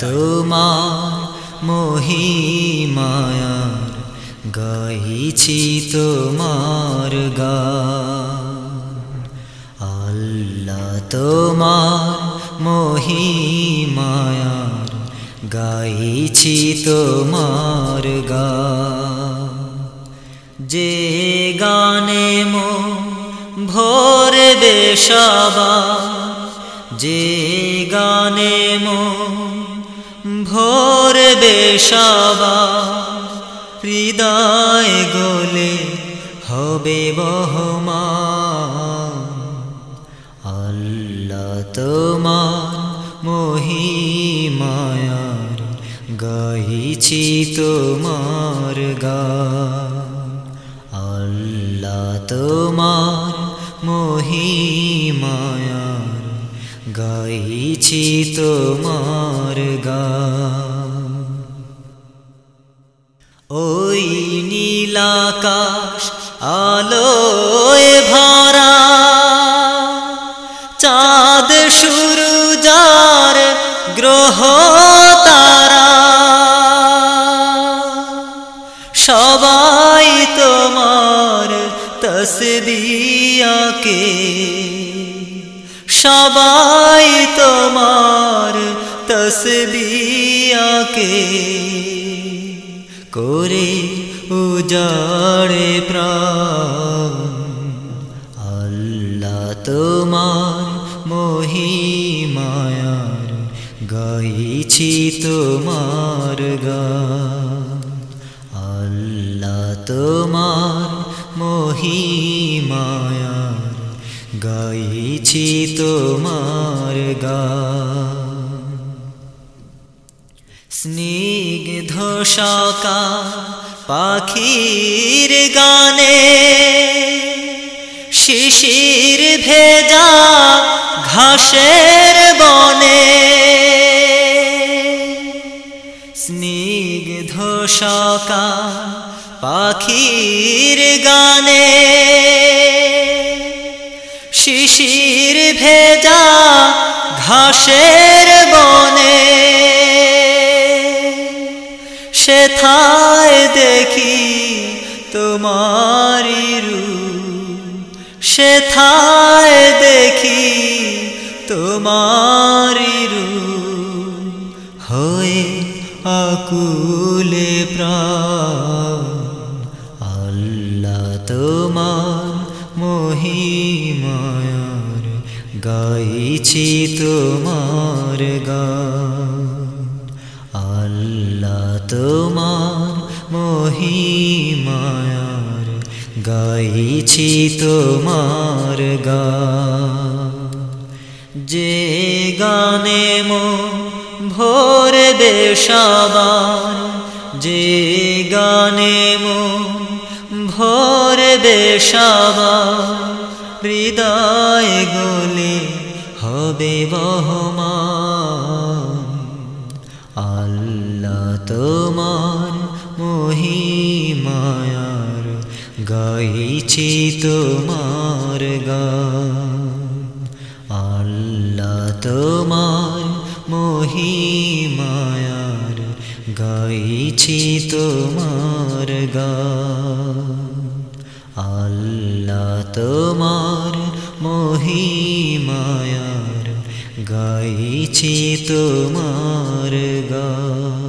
তোমার মহিমায়ার গাইছি তোমার গান। আল্লাহ তোমার মহিমায়ার গাইছি তোমার গান। যে গানে মো ভোর বেশাবা যে গানে মো ভোর বেশাবা হৃদয় গোলে হবে বহমা আল্লাহ তোমার মহিমায়ার গাইছি তোমার গা। আল্লাহ তোমার মহিমায়ার গাইছি তোমার গা ওই নীলাকাশ আলোয় ভরা, চাঁদ শুরু যার গ্রহ তারা। সবাই তোমার তসবিয়াকে সবাই তোমার তসবিয়াকে করে উজাড়ে প্রাণ। আল্লাহ তোমার মহিমায়ার গাইছি তোমার গান। আল্লাহ তোমার মহিমায়ার গাইছি তোমার গান স্নিগ্ধ পাখির গানে শিশির ভেজা ঘাসের বনে। স্নিগ্ধ পাখির গানে শিশির ভেজা ঘাসের বনে। সেথায় দেখি তোমারি রূপ। সেথায় দেখি তোমারি রু হয়ে আকুলে প্রাণ, আল্লাহ তোমার মহিমায়ার গাইছি তোমার গান। আল্লাহ তোমার মহিমায়ার গাইছি তোমার গান। যে গানে মো ভোর দেশাবার যে গানে মো ভোর দেশাবার হৃদয় গলে হবে বহমান। আল্লাহ তোমার মহিমায়ার গাইছি তোমার গান। আল্লাহ তোমার মহিমায়ার গাইছি তোমার গান। আল্লাহ তোমার মহিমায়ার গাইছি তোমার গান।